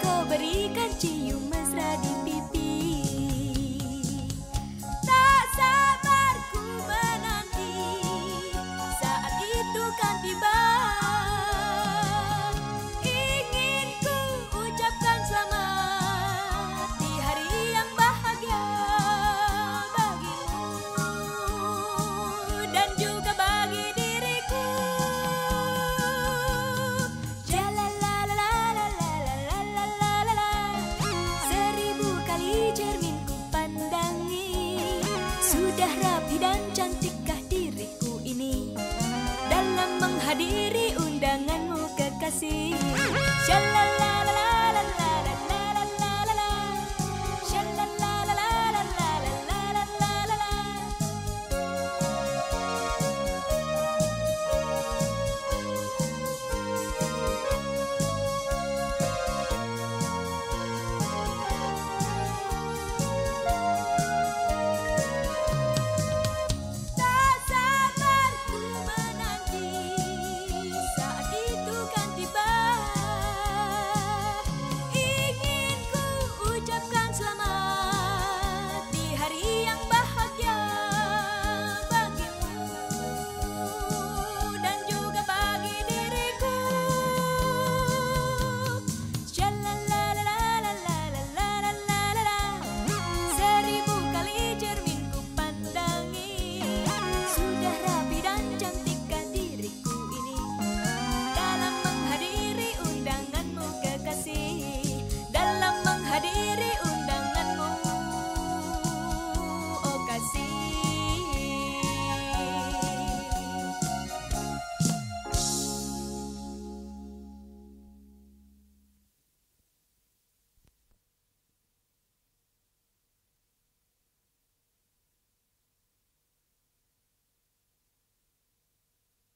kau berikan cinta dan cantikkah diriku ini? Dalam menghadiri undanganmu kekasih.